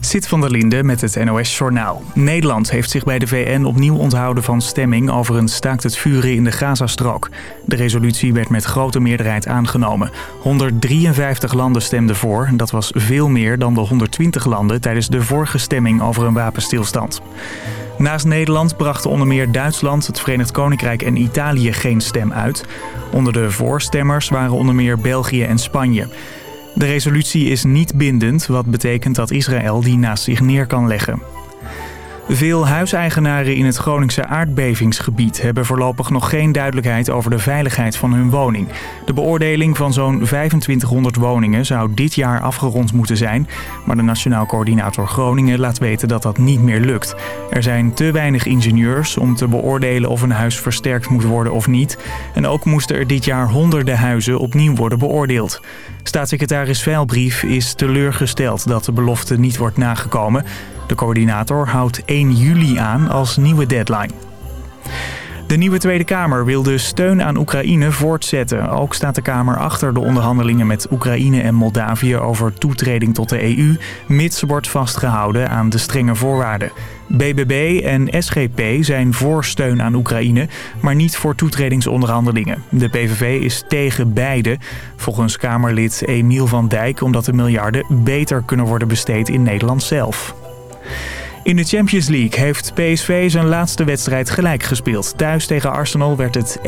Zit van der Linde met het NOS Journaal. Nederland heeft zich bij de VN opnieuw onthouden van stemming over een staakt het vuren in de Gazastrook. De resolutie werd met grote meerderheid aangenomen. 153 landen stemden voor. Dat was veel meer dan de 120 landen tijdens de vorige stemming over een wapenstilstand. Naast Nederland brachten onder meer Duitsland, het Verenigd Koninkrijk en Italië geen stem uit. Onder de voorstemmers waren onder meer België en Spanje. De resolutie is niet bindend, wat betekent dat Israël die naast zich neer kan leggen. Veel huiseigenaren in het Groningse aardbevingsgebied hebben voorlopig nog geen duidelijkheid over de veiligheid van hun woning. De beoordeling van zo'n 2500 woningen zou dit jaar afgerond moeten zijn, maar de Nationaal Coördinator Groningen laat weten dat dat niet meer lukt. Er zijn te weinig ingenieurs om te beoordelen of een huis versterkt moet worden of niet. En ook moesten er dit jaar honderden huizen opnieuw worden beoordeeld. Staatssecretaris Veilbrief is teleurgesteld dat de belofte niet wordt nagekomen. De coördinator houdt 1 juli aan als nieuwe deadline. De nieuwe Tweede Kamer wil de steun aan Oekraïne voortzetten. Ook staat de Kamer achter de onderhandelingen met Oekraïne en Moldavië over toetreding tot de EU, mits wordt vastgehouden aan de strenge voorwaarden. BBB en SGP zijn voor steun aan Oekraïne, maar niet voor toetredingsonderhandelingen. De PVV is tegen beide, volgens Kamerlid Emiel van Dijk, omdat de miljarden beter kunnen worden besteed in Nederland zelf. In de Champions League heeft PSV zijn laatste wedstrijd gelijk gespeeld. Thuis tegen Arsenal werd het 1-1.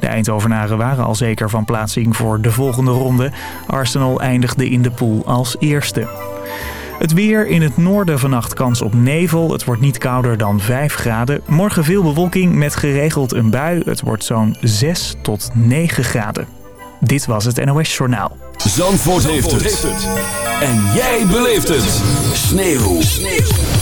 De Eindhovenaren waren al zeker van plaatsing voor de volgende ronde. Arsenal eindigde in de pool als eerste. Het weer in het noorden vannacht kans op nevel. Het wordt niet kouder dan 5 graden. Morgen veel bewolking met geregeld een bui. Het wordt zo'n 6 tot 9 graden. Dit was het NOS Journaal. Zandvoort, heeft, het. En jij beleeft het. Sneeuw. Sneeuw.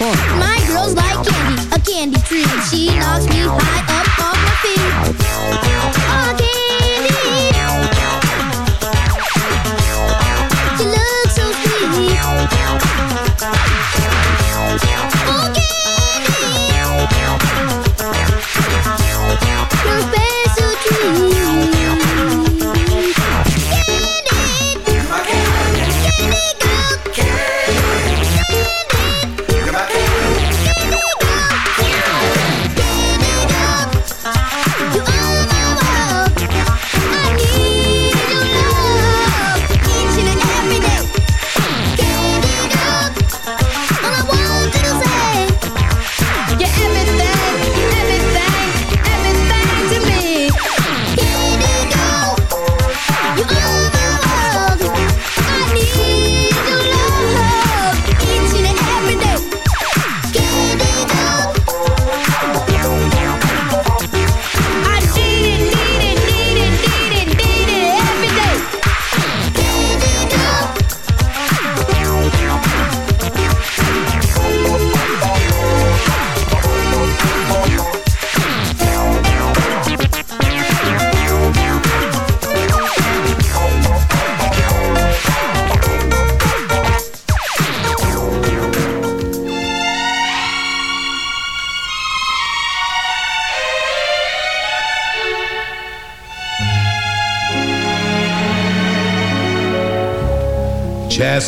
To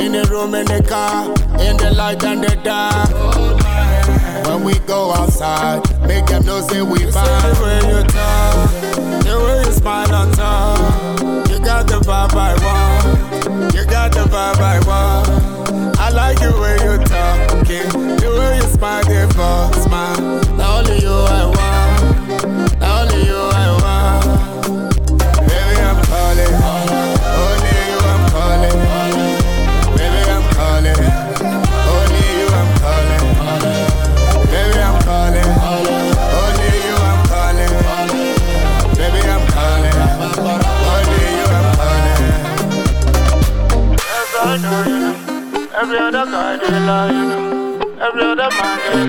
In the room, in the car, in the light and the dark. When we go outside, make them know say we bad. The way you talk, the way you smile on top, you got the vibe I want. You got the vibe I want. I like the way you talking, the way you smile, the fuck smile.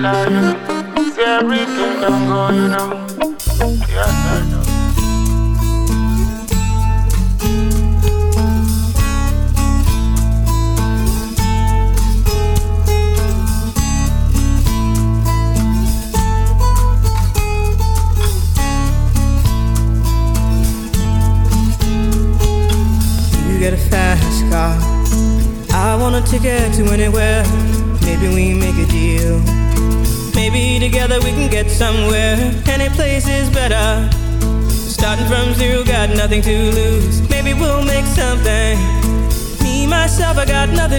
Man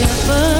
Shepherd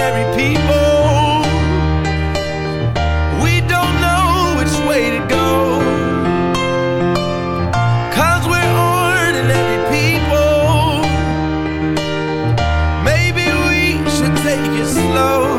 ordinary people. We don't know which way to go. Cause we're ordinary people. Maybe we should take it slow.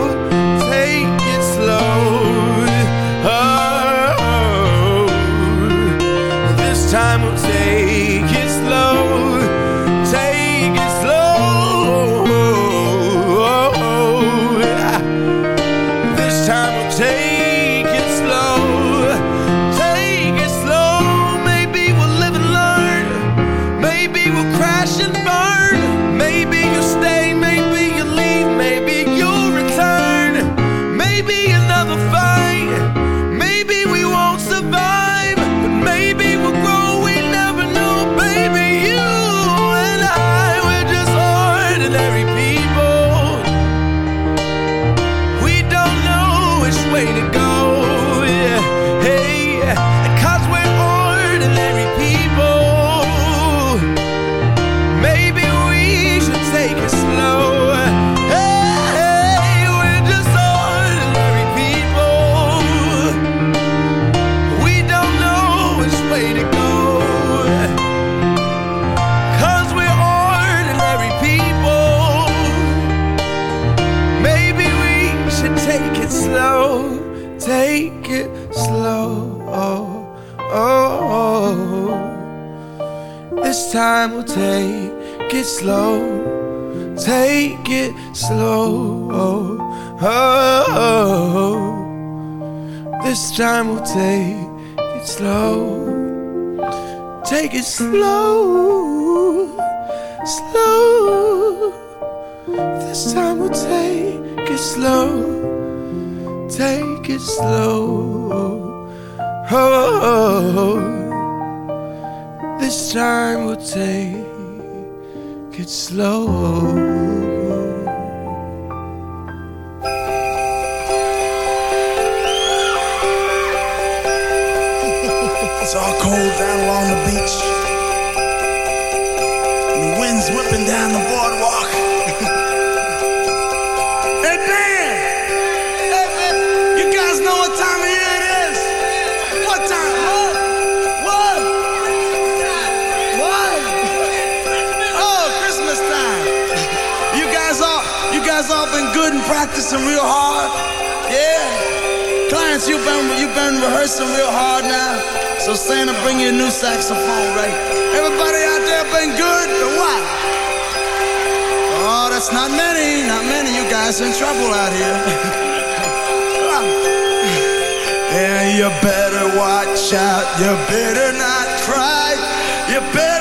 Slow. Down the boardwalk. hey, Dan! You guys know what time of year it is? What time? What? What? What? Oh, Christmas time. You guys all, you guys all been good and practicing real hard? Yeah. Clarence, you've been, you've been rehearsing real hard now. So Santa, bring you a new saxophone, right? Everybody out there been good or what? That's not many, not many. You guys in trouble out here. And you better watch out, you better not cry, you better